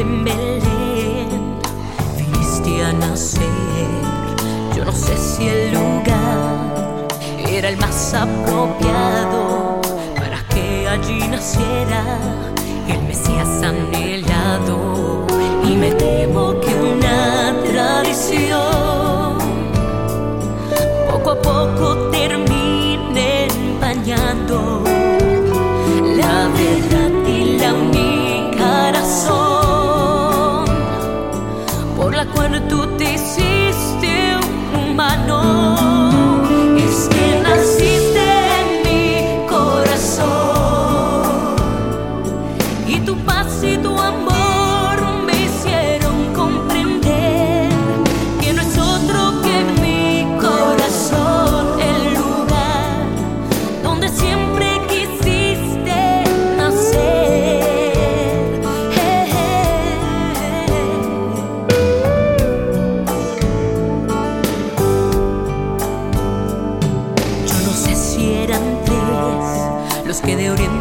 en Belén viniste a nacer. Yo no sé si el lugar era el más apropiado para que allí naciera el Mesías anhelado.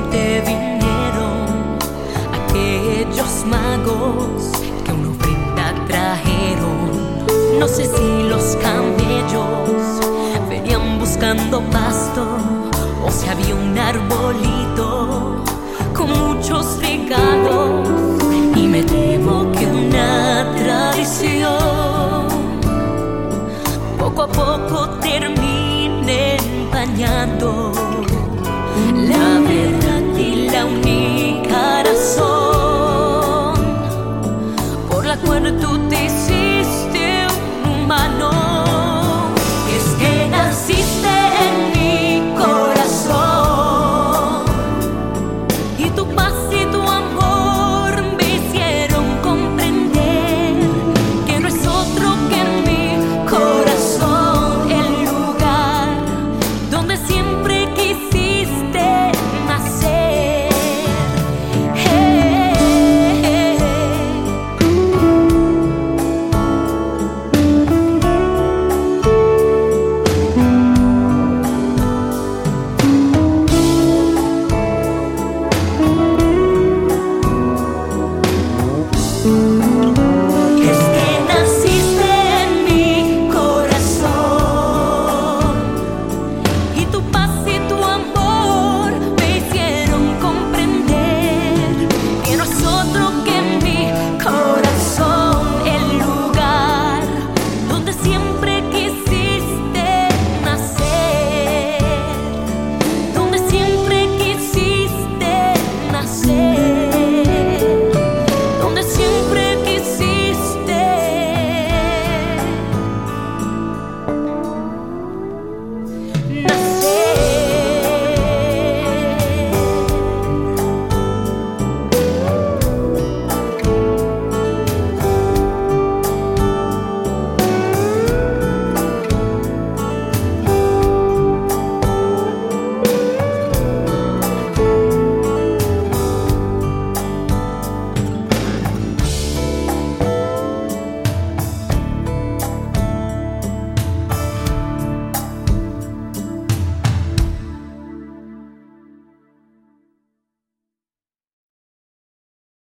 Oriente vinieron, aquellos magos que una ofrenda trajeron. No sé si los camellos venían buscando pasto o si había un arbolito con muchos regalos. Y me temo que una tradición poco a poco termine empañando la verdad so